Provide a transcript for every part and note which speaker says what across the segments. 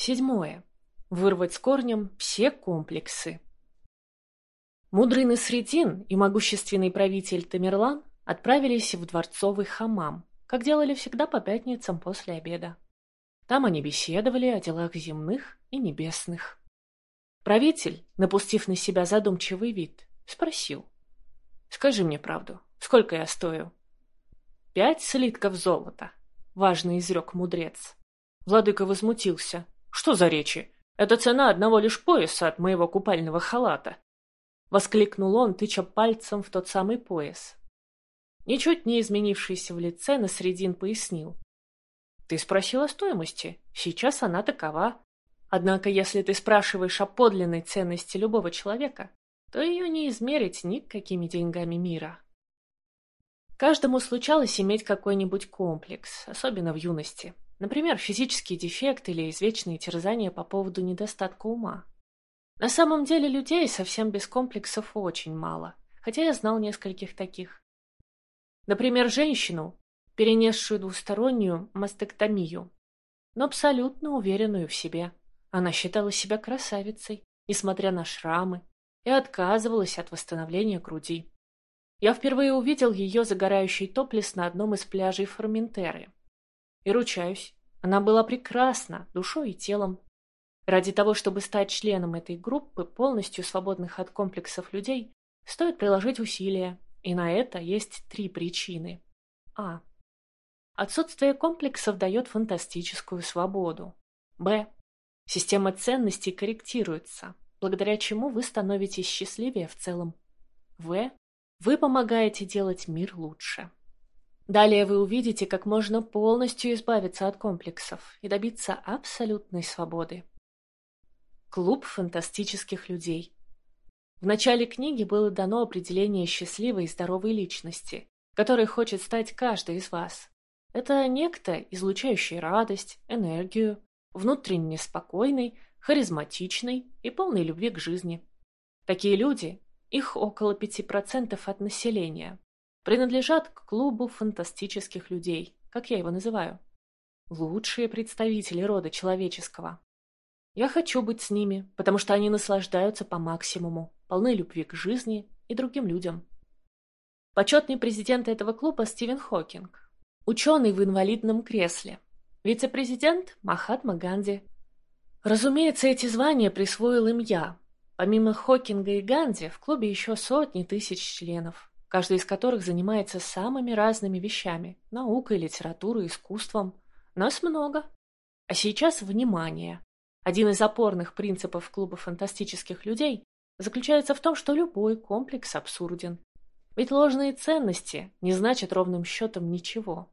Speaker 1: Седьмое. Вырвать с корнем все комплексы. Мудрый Насредин и могущественный правитель Тамерлан отправились в дворцовый хамам, как делали всегда по пятницам после обеда. Там они беседовали о делах земных и небесных. Правитель, напустив на себя задумчивый вид, спросил. «Скажи мне правду, сколько я стою?» «Пять слитков золота», — важно изрек мудрец. Владыка возмутился. «Что за речи? Это цена одного лишь пояса от моего купального халата!» Воскликнул он, тыча пальцем в тот самый пояс. Ничуть не изменившийся в лице, Насредин пояснил. «Ты спросил о стоимости. Сейчас она такова. Однако, если ты спрашиваешь о подлинной ценности любого человека, то ее не измерить никакими деньгами мира». Каждому случалось иметь какой-нибудь комплекс, особенно в юности. Например, физический дефект или извечные терзания по поводу недостатка ума. На самом деле людей совсем без комплексов очень мало, хотя я знал нескольких таких. Например, женщину, перенесшую двустороннюю мастектомию, но абсолютно уверенную в себе. Она считала себя красавицей, несмотря на шрамы, и отказывалась от восстановления груди. Я впервые увидел ее загорающий топлес на одном из пляжей Форментеры. И ручаюсь, она была прекрасна душой и телом. Ради того, чтобы стать членом этой группы, полностью свободных от комплексов людей, стоит приложить усилия, и на это есть три причины. А. Отсутствие комплексов дает фантастическую свободу. Б. Система ценностей корректируется, благодаря чему вы становитесь счастливее в целом. В. Вы помогаете делать мир лучше. Далее вы увидите, как можно полностью избавиться от комплексов и добиться абсолютной свободы. Клуб фантастических людей. В начале книги было дано определение счастливой и здоровой личности, которой хочет стать каждый из вас. Это некто, излучающий радость, энергию, внутренне спокойный, харизматичный и полный любви к жизни. Такие люди их около 5% от населения, принадлежат к клубу фантастических людей, как я его называю. Лучшие представители рода человеческого. Я хочу быть с ними, потому что они наслаждаются по максимуму, полны любви к жизни и другим людям. Почетный президент этого клуба Стивен Хокинг, ученый в инвалидном кресле, вице-президент Махатма Ганди. Разумеется, эти звания присвоил им я, Помимо Хокинга и Ганди, в клубе еще сотни тысяч членов, каждый из которых занимается самыми разными вещами – наукой, литературой, искусством. Нас много. А сейчас внимание. Один из опорных принципов клуба фантастических людей заключается в том, что любой комплекс абсурден. Ведь ложные ценности не значат ровным счетом ничего.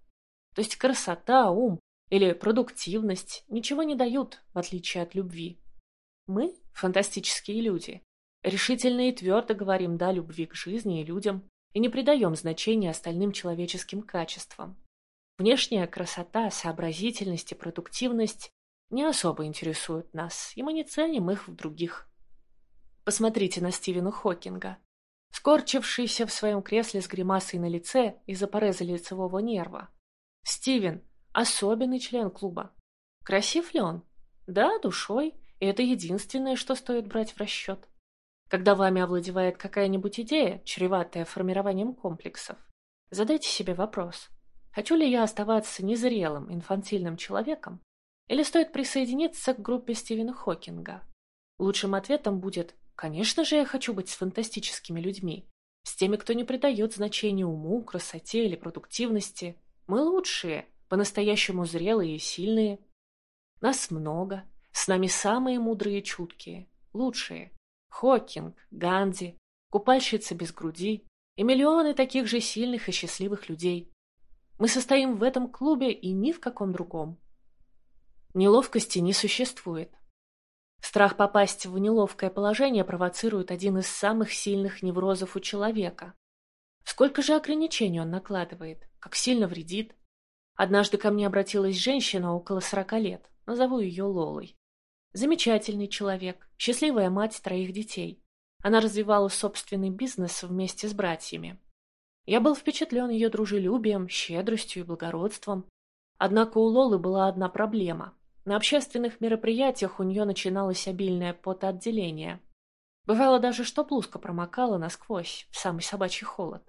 Speaker 1: То есть красота, ум или продуктивность ничего не дают, в отличие от любви. Мы, фантастические люди, решительно и твердо говорим «да» любви к жизни и людям и не придаем значения остальным человеческим качествам. Внешняя красота, сообразительность и продуктивность не особо интересуют нас, и мы не ценим их в других. Посмотрите на Стивена Хокинга. Скорчившийся в своем кресле с гримасой на лице из-за пореза лицевого нерва. Стивен – особенный член клуба. Красив ли он? Да, душой и это единственное, что стоит брать в расчет. Когда вами овладевает какая-нибудь идея, чреватая формированием комплексов, задайте себе вопрос, хочу ли я оставаться незрелым, инфантильным человеком, или стоит присоединиться к группе Стивена Хокинга? Лучшим ответом будет «Конечно же я хочу быть с фантастическими людьми, с теми, кто не придает значения уму, красоте или продуктивности. Мы лучшие, по-настоящему зрелые и сильные. Нас много, с нами самые мудрые и чуткие, лучшие. Хокинг, Ганди, купальщица без груди и миллионы таких же сильных и счастливых людей. Мы состоим в этом клубе и ни в каком другом. Неловкости не существует. Страх попасть в неловкое положение провоцирует один из самых сильных неврозов у человека. Сколько же ограничений он накладывает, как сильно вредит. Однажды ко мне обратилась женщина около сорока лет, назову ее Лолой. Замечательный человек, счастливая мать троих детей. Она развивала собственный бизнес вместе с братьями. Я был впечатлен ее дружелюбием, щедростью и благородством. Однако у Лолы была одна проблема. На общественных мероприятиях у нее начиналось обильное потоотделение. Бывало даже, что блузка промокала насквозь, в самый собачий холод.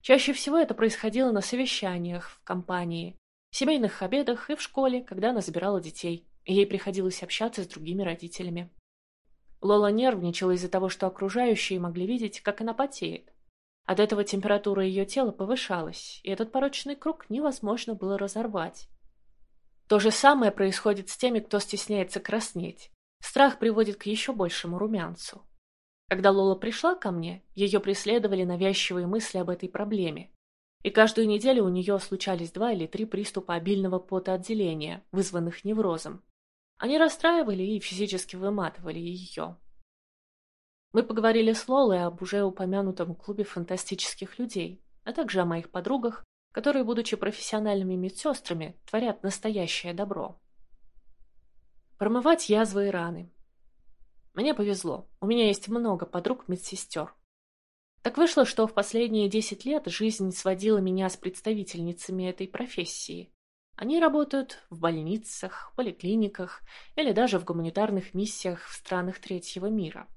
Speaker 1: Чаще всего это происходило на совещаниях, в компании, семейных обедах и в школе, когда она забирала детей, ей приходилось общаться с другими родителями. Лола нервничала из-за того, что окружающие могли видеть, как она потеет. От этого температура ее тела повышалась, и этот порочный круг невозможно было разорвать. То же самое происходит с теми, кто стесняется краснеть. Страх приводит к еще большему румянцу. Когда Лола пришла ко мне, ее преследовали навязчивые мысли об этой проблеме. И каждую неделю у нее случались два или три приступа обильного потоотделения, вызванных неврозом. Они расстраивали и физически выматывали ее. Мы поговорили с Лолой об уже упомянутом клубе фантастических людей, а также о моих подругах, которые, будучи профессиональными медсестрами, творят настоящее добро. Промывать язвы и раны. Мне повезло, у меня есть много подруг-медсестер. Так вышло, что в последние десять лет жизнь сводила меня с представительницами этой профессии. Они работают в больницах, поликлиниках или даже в гуманитарных миссиях в странах третьего мира.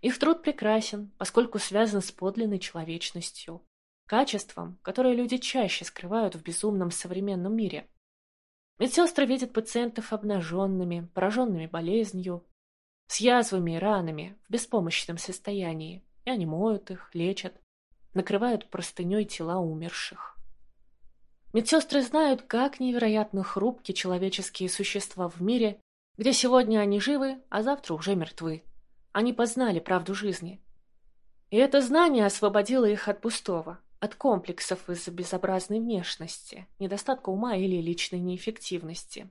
Speaker 1: Их труд прекрасен, поскольку связан с подлинной человечностью, качеством, которое люди чаще скрывают в безумном современном мире. Медсестры видят пациентов обнаженными, пораженными болезнью, с язвами и ранами, в беспомощном состоянии, и они моют их, лечат, накрывают простыней тела умерших. Медсестры знают, как невероятно хрупки человеческие существа в мире, где сегодня они живы, а завтра уже мертвы. Они познали правду жизни. И это знание освободило их от пустого, от комплексов из-за безобразной внешности, недостатка ума или личной неэффективности.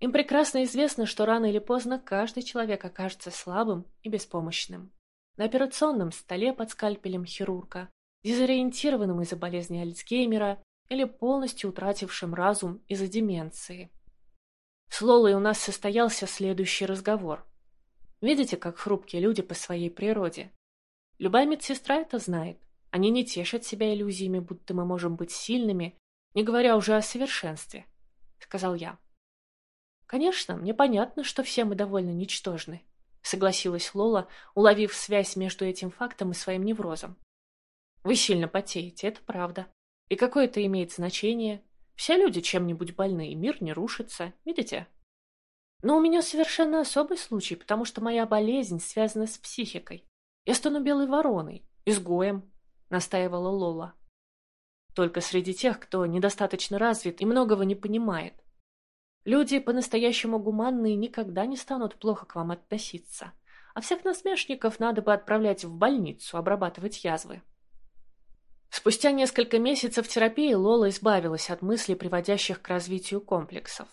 Speaker 1: Им прекрасно известно, что рано или поздно каждый человек окажется слабым и беспомощным. На операционном столе под скальпелем хирурга, дезориентированным из-за болезни Альцгеймера или полностью утратившим разум из-за деменции. С Лолой у нас состоялся следующий разговор. Видите, как хрупкие люди по своей природе? Любая медсестра это знает. Они не тешат себя иллюзиями, будто мы можем быть сильными, не говоря уже о совершенстве, — сказал я. Конечно, мне понятно, что все мы довольно ничтожны, — согласилась Лола, уловив связь между этим фактом и своим неврозом. Вы сильно потеете, это правда. И какое это имеет значение? Все люди чем-нибудь больны, и мир не рушится, видите? Но у меня совершенно особый случай, потому что моя болезнь связана с психикой. Я стану белой вороной, изгоем, — настаивала Лола. Только среди тех, кто недостаточно развит и многого не понимает. Люди по-настоящему гуманные никогда не станут плохо к вам относиться, а всех насмешников надо бы отправлять в больницу обрабатывать язвы. Спустя несколько месяцев терапии Лола избавилась от мыслей, приводящих к развитию комплексов.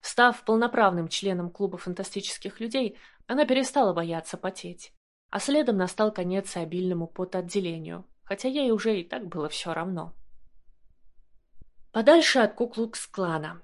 Speaker 1: Став полноправным членом клуба фантастических людей, она перестала бояться потеть, а следом настал конец обильному потоотделению, хотя ей уже и так было все равно. Подальше от Куклукс-клана.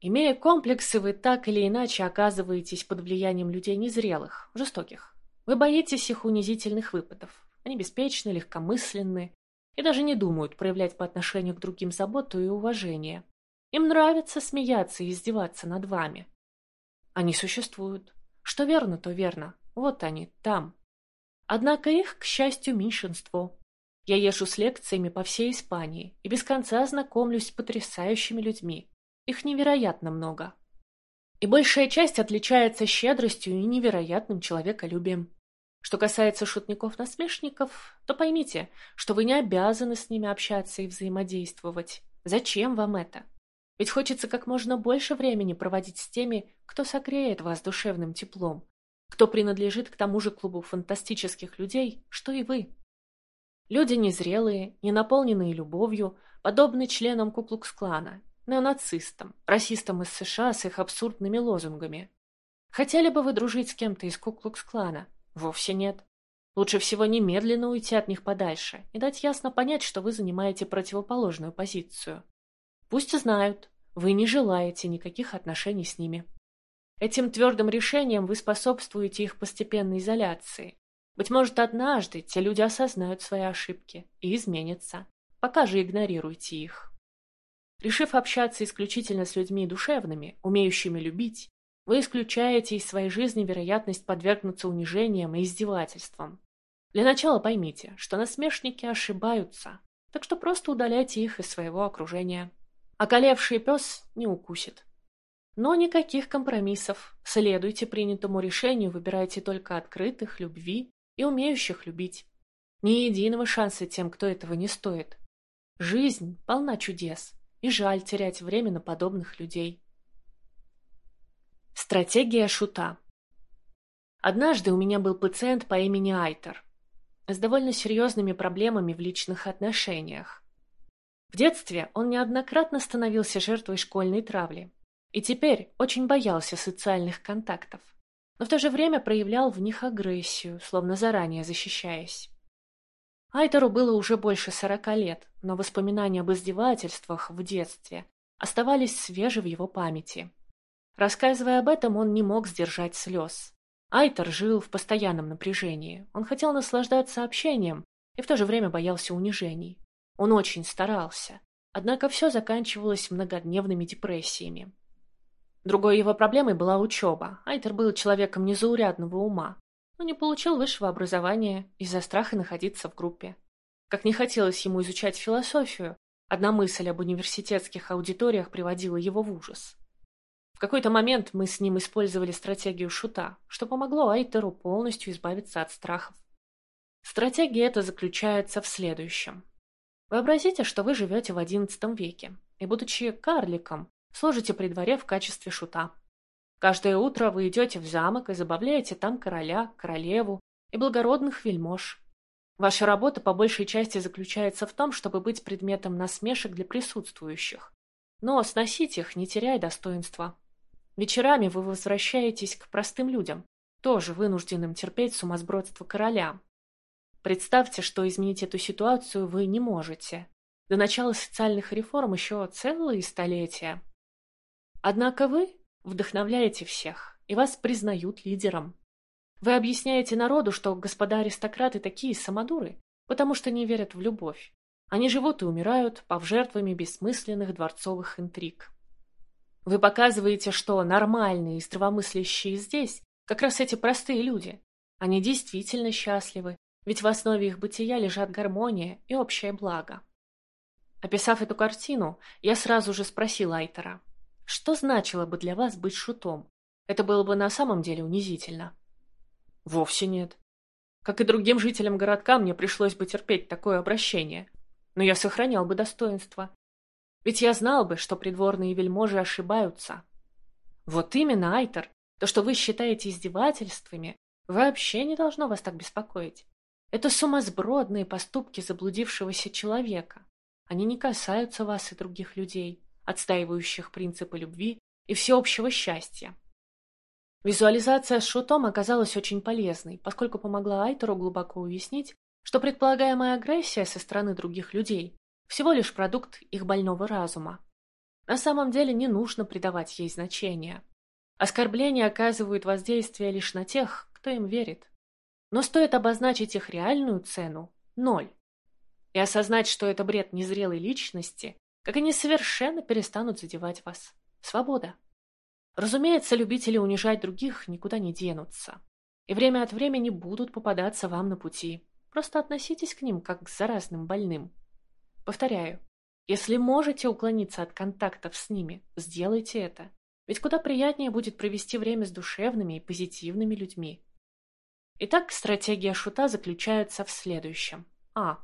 Speaker 1: Имея комплексы, вы так или иначе оказываетесь под влиянием людей незрелых, жестоких. Вы боитесь их унизительных выпадов. Они беспечны, легкомысленны и даже не думают проявлять по отношению к другим заботу и уважение. Им нравится смеяться и издеваться над вами. Они существуют. Что верно, то верно. Вот они, там, Однако их, к счастью, меньшинство. Я езжу с лекциями по всей Испании и без конца знакомлюсь с потрясающими людьми. Их невероятно много. И большая часть отличается щедростью и невероятным человеколюбием. Что касается шутников-насмешников, то поймите, что вы не обязаны с ними общаться и взаимодействовать. Зачем вам это? Ведь хочется как можно больше времени проводить с теми, кто согреет вас душевным теплом, кто принадлежит к тому же клубу фантастических людей, что и вы. Люди незрелые, не наполненные любовью, подобны членам Куклукс-клана, неонацистам, расистам из США с их абсурдными лозунгами. Хотели бы вы дружить с кем-то из Куклукс-клана? Вовсе нет. Лучше всего немедленно уйти от них подальше и дать ясно понять, что вы занимаете противоположную позицию. Пусть знают, вы не желаете никаких отношений с ними. Этим твердым решением вы способствуете их постепенной изоляции. Быть может, однажды те люди осознают свои ошибки и изменятся. Пока же игнорируйте их. Решив общаться исключительно с людьми душевными, умеющими любить, вы исключаете из своей жизни вероятность подвергнуться унижениям и издевательствам. Для начала поймите, что насмешники ошибаются, так что просто удаляйте их из своего окружения. Околевший пес не укусит. Но никаких компромиссов. Следуйте принятому решению, выбирайте только открытых, любви и умеющих любить. Ни единого шанса тем, кто этого не стоит. Жизнь полна чудес, и жаль терять время на подобных людей. Стратегия шута Однажды у меня был пациент по имени Айтер с довольно серьезными проблемами в личных отношениях. В детстве он неоднократно становился жертвой школьной травли и теперь очень боялся социальных контактов, но в то же время проявлял в них агрессию, словно заранее защищаясь. Айтеру было уже больше сорока лет, но воспоминания об издевательствах в детстве оставались свежи в его памяти. Рассказывая об этом, он не мог сдержать слез. Айтер жил в постоянном напряжении. Он хотел наслаждаться общением и в то же время боялся унижений. Он очень старался. Однако все заканчивалось многодневными депрессиями. Другой его проблемой была учеба. Айтер был человеком незаурядного ума, но не получил высшего образования из-за страха находиться в группе. Как не хотелось ему изучать философию, одна мысль об университетских аудиториях приводила его в ужас. Какой-то момент мы с ним использовали стратегию шута, что помогло Айтеру полностью избавиться от страхов. Стратегия эта заключается в следующем. Вообразите, что вы живете в XI веке, и, будучи карликом, служите при дворе в качестве шута. Каждое утро вы идете в замок и забавляете там короля, королеву и благородных вельмож. Ваша работа по большей части заключается в том, чтобы быть предметом насмешек для присутствующих, но сносить их, не теряя достоинства. Вечерами вы возвращаетесь к простым людям, тоже вынужденным терпеть сумасбродство короля. Представьте, что изменить эту ситуацию вы не можете. До начала социальных реформ еще целые столетия. Однако вы вдохновляете всех, и вас признают лидером. Вы объясняете народу, что господа аристократы такие самодуры, потому что не верят в любовь. Они живут и умирают, пав жертвами бессмысленных дворцовых интриг. Вы показываете, что нормальные и здравомыслящие здесь как раз эти простые люди. Они действительно счастливы, ведь в основе их бытия лежат гармония и общее благо. Описав эту картину, я сразу же спросил Айтера, что значило бы для вас быть шутом? Это было бы на самом деле унизительно. Вовсе нет. Как и другим жителям городка, мне пришлось бы терпеть такое обращение. Но я сохранял бы достоинство. Ведь я знал бы, что придворные вельможи ошибаются. Вот именно, Айтер, то, что вы считаете издевательствами, вообще не должно вас так беспокоить. Это сумасбродные поступки заблудившегося человека. Они не касаются вас и других людей, отстаивающих принципы любви и всеобщего счастья. Визуализация с шутом оказалась очень полезной, поскольку помогла Айтеру глубоко уяснить, что предполагаемая агрессия со стороны других людей всего лишь продукт их больного разума. На самом деле не нужно придавать ей значения. Оскорбления оказывают воздействие лишь на тех, кто им верит. Но стоит обозначить их реальную цену – ноль. И осознать, что это бред незрелой личности, как они совершенно перестанут задевать вас. Свобода. Разумеется, любители унижать других никуда не денутся. И время от времени будут попадаться вам на пути. Просто относитесь к ним, как к заразным больным. Повторяю, если можете уклониться от контактов с ними, сделайте это. Ведь куда приятнее будет провести время с душевными и позитивными людьми. Итак, стратегия шута заключается в следующем. А.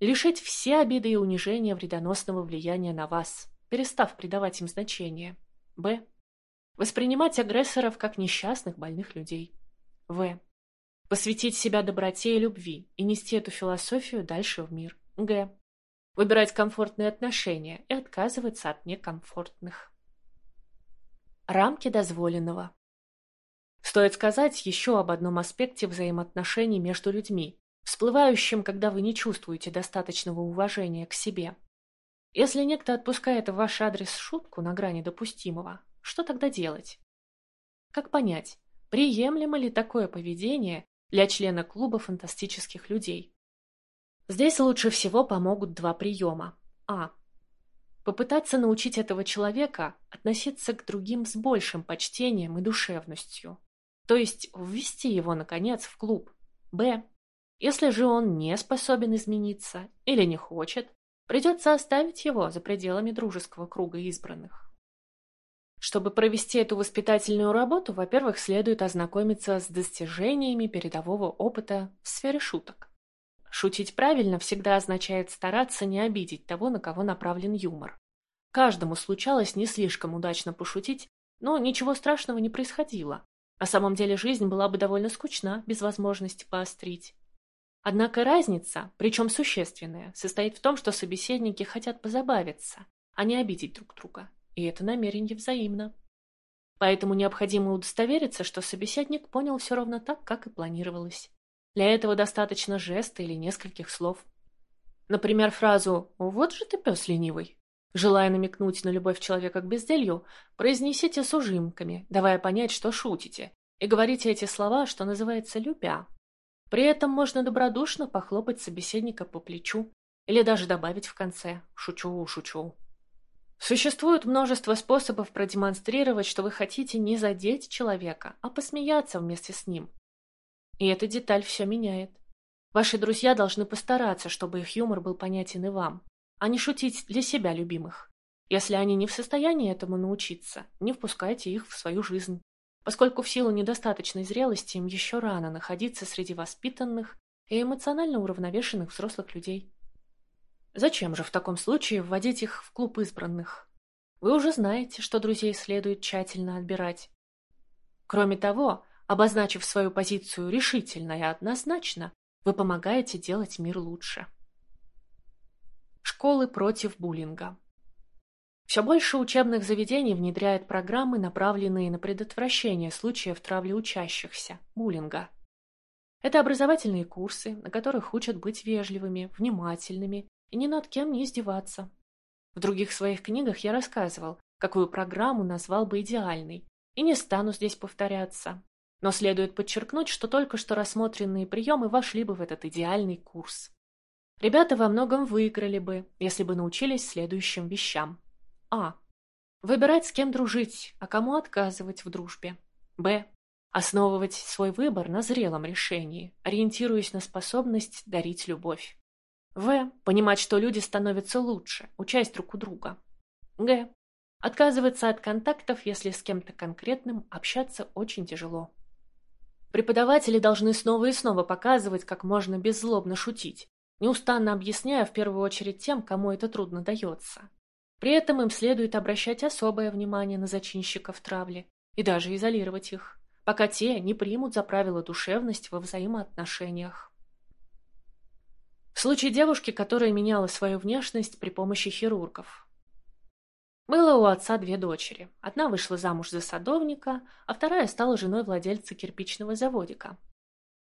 Speaker 1: Лишить все обиды и унижения вредоносного влияния на вас, перестав придавать им значение. Б. Воспринимать агрессоров как несчастных больных людей. В. Посвятить себя доброте и любви и нести эту философию дальше в мир. Г. Выбирать комфортные отношения и отказываться от некомфортных. Рамки дозволенного. Стоит сказать еще об одном аспекте взаимоотношений между людьми, всплывающем, когда вы не чувствуете достаточного уважения к себе. Если некто отпускает в ваш адрес шутку на грани допустимого, что тогда делать? Как понять, приемлемо ли такое поведение для члена клуба фантастических людей? Здесь лучше всего помогут два приема. А. Попытаться научить этого человека относиться к другим с большим почтением и душевностью. То есть ввести его, наконец, в клуб. Б. Если же он не способен измениться или не хочет, придется оставить его за пределами дружеского круга избранных. Чтобы провести эту воспитательную работу, во-первых, следует ознакомиться с достижениями передового опыта в сфере шуток. Шутить правильно всегда означает стараться не обидеть того, на кого направлен юмор. Каждому случалось не слишком удачно пошутить, но ничего страшного не происходило. На самом деле жизнь была бы довольно скучна, без возможности поострить. Однако разница, причем существенная, состоит в том, что собеседники хотят позабавиться, а не обидеть друг друга. И это намерение взаимно. Поэтому необходимо удостовериться, что собеседник понял все ровно так, как и планировалось. Для этого достаточно жеста или нескольких слов. Например, фразу «Вот же ты пес ленивый». Желая намекнуть на любовь человека к безделью, произнесите с ужимками, давая понять, что шутите, и говорите эти слова, что называется, любя. При этом можно добродушно похлопать собеседника по плечу или даже добавить в конце «шучу, шучу». Существует множество способов продемонстрировать, что вы хотите не задеть человека, а посмеяться вместе с ним, и эта деталь все меняет. Ваши друзья должны постараться, чтобы их юмор был понятен и вам, а не шутить для себя любимых. Если они не в состоянии этому научиться, не впускайте их в свою жизнь, поскольку в силу недостаточной зрелости им еще рано находиться среди воспитанных и эмоционально уравновешенных взрослых людей. Зачем же в таком случае вводить их в клуб избранных? Вы уже знаете, что друзей следует тщательно отбирать. Кроме того, Обозначив свою позицию решительно и однозначно, вы помогаете делать мир лучше. Школы против буллинга. Все больше учебных заведений внедряет программы, направленные на предотвращение случаев травли учащихся, буллинга. Это образовательные курсы, на которых учат быть вежливыми, внимательными и ни над кем не издеваться. В других своих книгах я рассказывал, какую программу назвал бы идеальной, и не стану здесь повторяться. Но следует подчеркнуть, что только что рассмотренные приемы вошли бы в этот идеальный курс. Ребята во многом выиграли бы, если бы научились следующим вещам. А. Выбирать, с кем дружить, а кому отказывать в дружбе. Б. Основывать свой выбор на зрелом решении, ориентируясь на способность дарить любовь. В. Понимать, что люди становятся лучше, учась друг у друга. Г. Отказываться от контактов, если с кем-то конкретным общаться очень тяжело. Преподаватели должны снова и снова показывать, как можно беззлобно шутить, неустанно объясняя в первую очередь тем, кому это трудно дается. При этом им следует обращать особое внимание на зачинщиков травли и даже изолировать их, пока те не примут за правило душевность во взаимоотношениях. В случае девушки, которая меняла свою внешность при помощи хирургов, было у отца две дочери. Одна вышла замуж за садовника, а вторая стала женой владельца кирпичного заводика.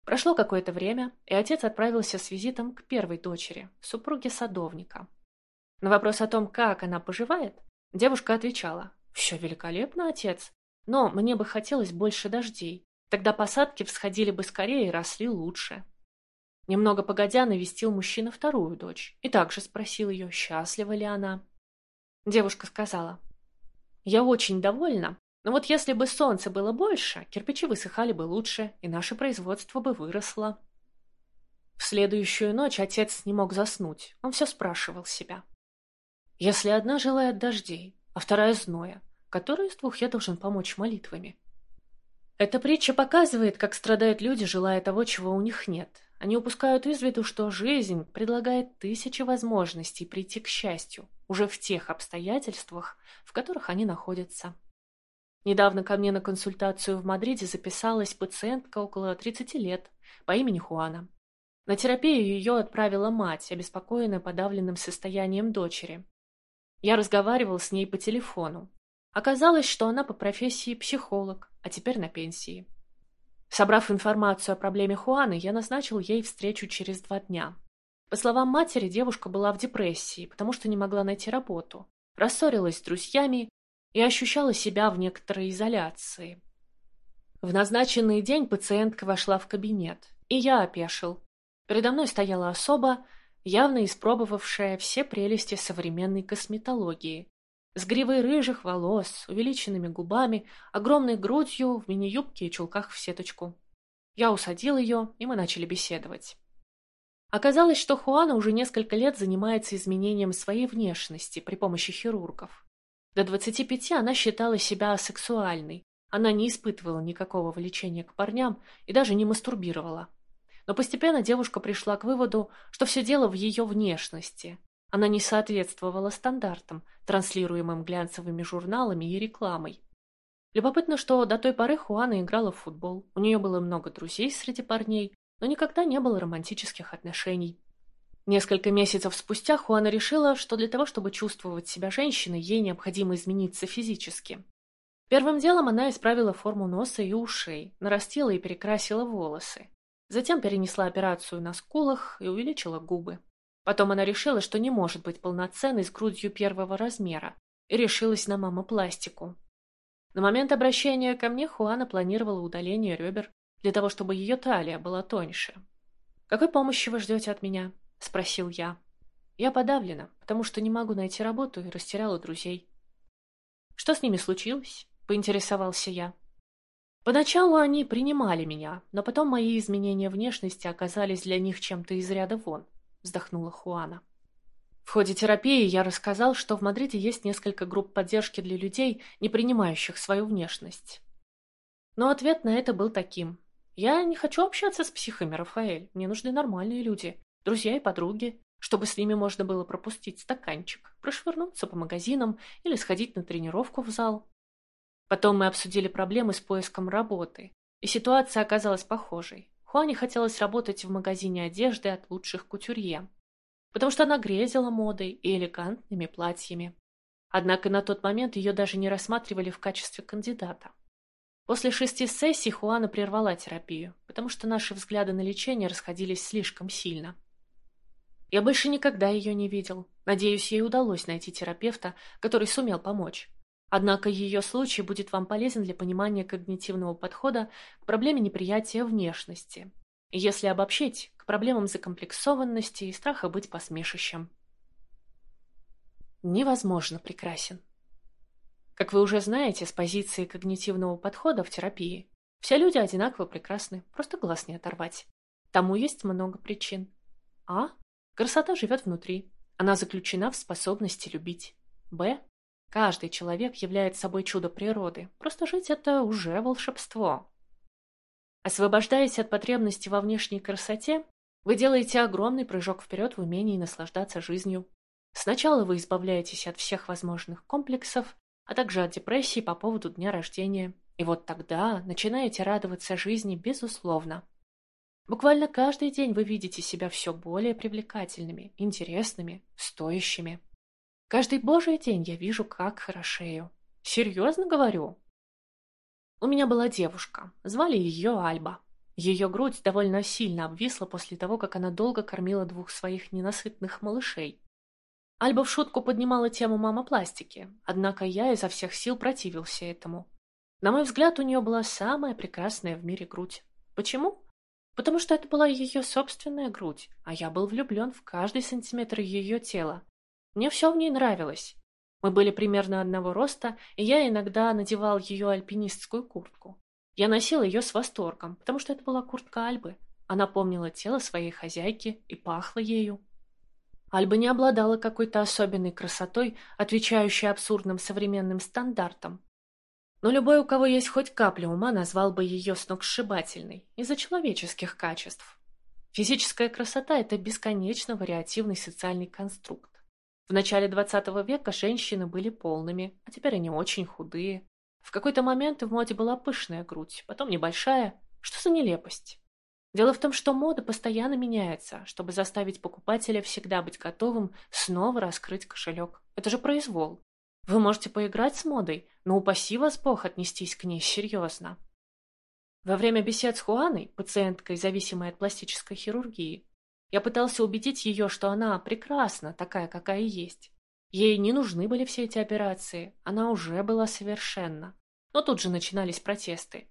Speaker 1: Прошло какое-то время, и отец отправился с визитом к первой дочери, супруге садовника. На вопрос о том, как она поживает, девушка отвечала, «Все великолепно, отец, но мне бы хотелось больше дождей, тогда посадки всходили бы скорее и росли лучше». Немного погодя навестил мужчина вторую дочь и также спросил ее, счастлива ли она. Девушка сказала, «Я очень довольна, но вот если бы солнца было больше, кирпичи высыхали бы лучше, и наше производство бы выросло». В следующую ночь отец не мог заснуть, он все спрашивал себя. «Если одна желает дождей, а вторая зноя, которую из двух я должен помочь молитвами?» Эта притча показывает, как страдают люди, желая того, чего у них нет. Они упускают из виду, что жизнь предлагает тысячи возможностей прийти к счастью, уже в тех обстоятельствах, в которых они находятся. Недавно ко мне на консультацию в Мадриде записалась пациентка около 30 лет по имени Хуана. На терапию ее отправила мать, обеспокоенная подавленным состоянием дочери. Я разговаривал с ней по телефону. Оказалось, что она по профессии психолог, а теперь на пенсии. Собрав информацию о проблеме Хуаны, я назначил ей встречу через два дня. По словам матери, девушка была в депрессии, потому что не могла найти работу, рассорилась с друзьями и ощущала себя в некоторой изоляции. В назначенный день пациентка вошла в кабинет, и я опешил. Передо мной стояла особа, явно испробовавшая все прелести современной косметологии. С гривой рыжих волос, увеличенными губами, огромной грудью, в мини-юбке и чулках в сеточку. Я усадил ее, и мы начали беседовать. Оказалось, что Хуана уже несколько лет занимается изменением своей внешности при помощи хирургов. До 25 она считала себя асексуальной, она не испытывала никакого влечения к парням и даже не мастурбировала. Но постепенно девушка пришла к выводу, что все дело в ее внешности. Она не соответствовала стандартам, транслируемым глянцевыми журналами и рекламой. Любопытно, что до той поры Хуана играла в футбол. У нее было много друзей среди парней, но никогда не было романтических отношений. Несколько месяцев спустя Хуана решила, что для того, чтобы чувствовать себя женщиной, ей необходимо измениться физически. Первым делом она исправила форму носа и ушей, нарастила и перекрасила волосы. Затем перенесла операцию на скулах и увеличила губы. Потом она решила, что не может быть полноценной с грудью первого размера, и решилась на мамопластику. На момент обращения ко мне Хуана планировала удаление ребер, для того, чтобы ее талия была тоньше. «Какой помощи вы ждете от меня?» – спросил я. Я подавлена, потому что не могу найти работу и растеряла друзей. «Что с ними случилось?» – поинтересовался я. Поначалу они принимали меня, но потом мои изменения внешности оказались для них чем-то из ряда вон, вздохнула Хуана. В ходе терапии я рассказал, что в Мадриде есть несколько групп поддержки для людей, не принимающих свою внешность. Но ответ на это был таким. Я не хочу общаться с психами, Рафаэль. Мне нужны нормальные люди, друзья и подруги, чтобы с ними можно было пропустить стаканчик, прошвырнуться по магазинам или сходить на тренировку в зал. Потом мы обсудили проблемы с поиском работы, и ситуация оказалась похожей. Хуане хотелось работать в магазине одежды от лучших кутюрье, потому что она грезила модой и элегантными платьями. Однако на тот момент ее даже не рассматривали в качестве кандидата. После шести сессий Хуана прервала терапию, потому что наши взгляды на лечение расходились слишком сильно. Я больше никогда ее не видел. Надеюсь, ей удалось найти терапевта, который сумел помочь. Однако ее случай будет вам полезен для понимания когнитивного подхода к проблеме неприятия внешности. Если обобщить, к проблемам закомплексованности и страха быть посмешищем. Невозможно прекрасен. Как вы уже знаете, с позиции когнитивного подхода в терапии, все люди одинаково прекрасны, просто глаз не оторвать. Тому есть много причин. А. Красота живет внутри. Она заключена в способности любить. Б. Каждый человек является собой чудо природы. Просто жить – это уже волшебство. Освобождаясь от потребности во внешней красоте, вы делаете огромный прыжок вперед в умении наслаждаться жизнью. Сначала вы избавляетесь от всех возможных комплексов, а также от депрессии по поводу дня рождения. И вот тогда начинаете радоваться жизни безусловно. Буквально каждый день вы видите себя все более привлекательными, интересными, стоящими. Каждый божий день я вижу, как хорошею. Серьезно говорю. У меня была девушка, звали ее Альба. Ее грудь довольно сильно обвисла после того, как она долго кормила двух своих ненасытных малышей. Альба в шутку поднимала тему мамопластики, однако я изо всех сил противился этому. На мой взгляд, у нее была самая прекрасная в мире грудь. Почему? Потому что это была ее собственная грудь, а я был влюблен в каждый сантиметр ее тела. Мне все в ней нравилось. Мы были примерно одного роста, и я иногда надевал ее альпинистскую куртку. Я носил ее с восторгом, потому что это была куртка Альбы. Она помнила тело своей хозяйки и пахла ею. Альба не обладала какой-то особенной красотой, отвечающей абсурдным современным стандартам. Но любой, у кого есть хоть капля ума, назвал бы ее сногсшибательной из-за человеческих качеств. Физическая красота – это бесконечно вариативный социальный конструкт. В начале XX века женщины были полными, а теперь они очень худые. В какой-то момент в моде была пышная грудь, потом небольшая. Что за нелепость? Дело в том, что мода постоянно меняется, чтобы заставить покупателя всегда быть готовым снова раскрыть кошелек. Это же произвол. Вы можете поиграть с модой, но упаси вас Бог отнестись к ней серьезно. Во время бесед с Хуаной, пациенткой, зависимой от пластической хирургии, я пытался убедить ее, что она прекрасна, такая, какая есть. Ей не нужны были все эти операции, она уже была совершенна. Но тут же начинались протесты.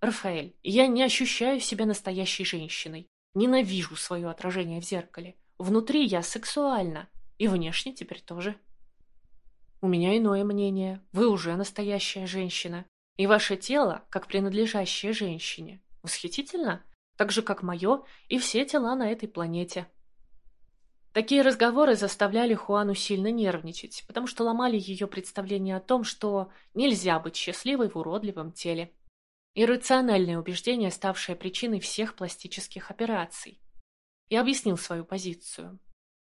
Speaker 1: «Рафаэль, я не ощущаю себя настоящей женщиной. Ненавижу свое отражение в зеркале. внутри я сексуальна, и внешне теперь тоже. У меня иное мнение. Вы уже настоящая женщина. И ваше тело, как принадлежащее женщине, восхитительно, так же, как мое и все тела на этой планете. Такие разговоры заставляли Хуану сильно нервничать, потому что ломали ее представление о том, что нельзя быть счастливой в уродливом теле. Иррациональное убеждение, ставшее причиной всех пластических операций. Я объяснил свою позицию.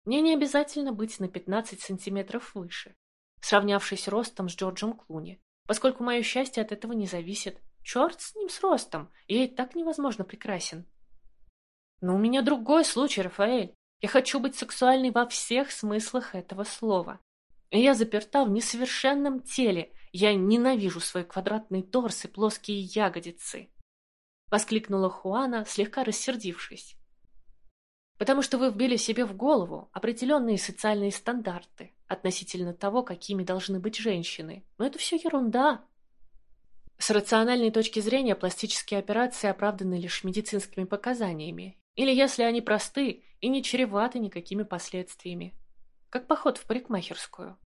Speaker 1: Мне не обязательно быть на 15 сантиметров выше, сравнявшись ростом с Джорджем Клуни, поскольку мое счастье от этого не зависит. Черт с ним с ростом, я и так невозможно прекрасен. Но у меня другой случай, Рафаэль. Я хочу быть сексуальной во всех смыслах этого слова. Я заперта в несовершенном теле. Я ненавижу свой квадратный торс и плоские ягодицы. Воскликнула Хуана, слегка рассердившись. Потому что вы вбили себе в голову определенные социальные стандарты относительно того, какими должны быть женщины. Но это все ерунда. С рациональной точки зрения пластические операции оправданы лишь медицинскими показаниями или если они просты и не чреваты никакими последствиями. Как поход в парикмахерскую.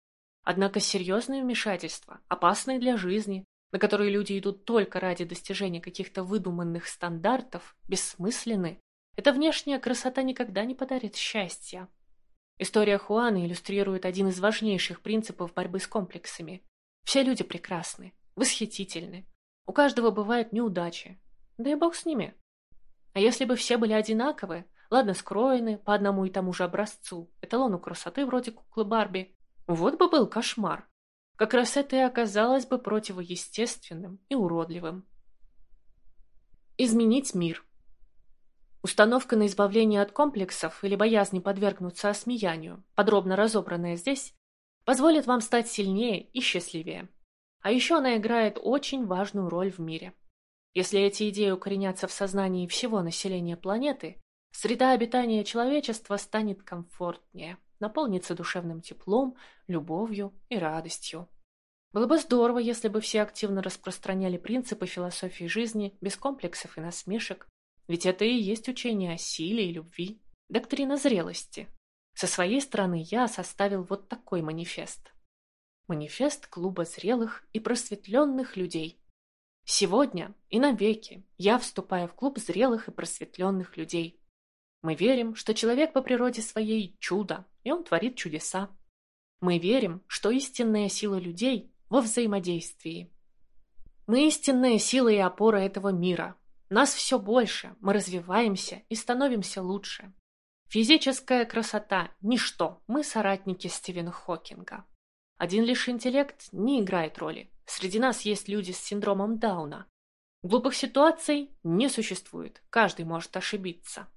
Speaker 1: Однако серьезные вмешательства, опасные для жизни, на которые люди идут только ради достижения каких-то выдуманных стандартов, бессмысленны. Эта внешняя красота никогда не подарит счастья. История Хуаны иллюстрирует один из важнейших принципов борьбы с комплексами. Все люди прекрасны, восхитительны. У каждого бывают неудачи. Да и бог с ними. А если бы все были одинаковы, ладно, скроены по одному и тому же образцу, эталону красоты вроде куклы Барби, вот бы был кошмар. Как раз это и оказалось бы противоестественным и уродливым. Изменить мир. Установка на избавление от комплексов или боязни подвергнуться осмеянию, подробно разобранная здесь, позволит вам стать сильнее и счастливее. А еще она играет очень важную роль в мире. Если эти идеи укоренятся в сознании всего населения планеты, среда обитания человечества станет комфортнее, наполнится душевным теплом, любовью и радостью. Было бы здорово, если бы все активно распространяли принципы философии жизни без комплексов и насмешек, ведь это и есть учение о силе и любви, доктрина зрелости. Со своей стороны я составил вот такой манифест. Манифест клуба зрелых и просветленных людей – Сегодня и навеки я вступаю в клуб зрелых и просветленных людей. Мы верим, что человек по природе своей чудо, и он творит чудеса. Мы верим, что истинная сила людей во взаимодействии. Мы истинная сила и опора этого мира. Нас все больше, мы развиваемся и становимся лучше. Физическая красота – ничто, мы соратники Стивена Хокинга. Один лишь интеллект не играет роли. Среди нас есть люди с синдромом Дауна. Глупых ситуаций не существует, каждый может ошибиться.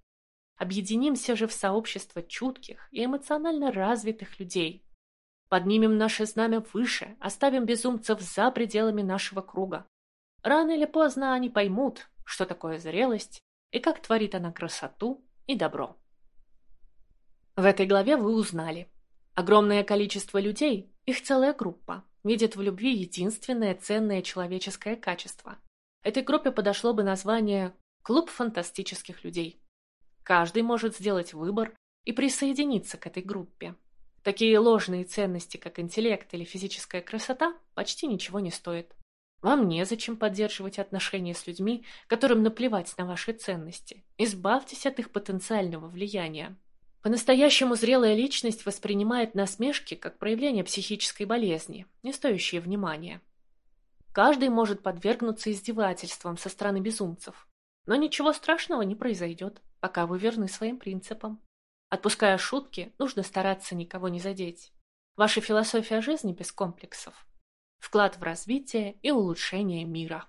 Speaker 1: Объединимся же в сообщество чутких и эмоционально развитых людей. Поднимем наше знамя выше, оставим безумцев за пределами нашего круга. Рано или поздно они поймут, что такое зрелость и как творит она красоту и добро. В этой главе вы узнали. Огромное количество людей, их целая группа, видит в любви единственное ценное человеческое качество. Этой группе подошло бы название «Клуб фантастических людей». Каждый может сделать выбор и присоединиться к этой группе. Такие ложные ценности, как интеллект или физическая красота, почти ничего не стоят. Вам незачем поддерживать отношения с людьми, которым наплевать на ваши ценности. Избавьтесь от их потенциального влияния. По-настоящему зрелая личность воспринимает насмешки как проявление психической болезни, не стоящие внимания. Каждый может подвергнуться издевательствам со стороны безумцев, но ничего страшного не произойдет, пока вы верны своим принципам. Отпуская шутки, нужно стараться никого не задеть. Ваша философия жизни без комплексов. Вклад в развитие и улучшение мира.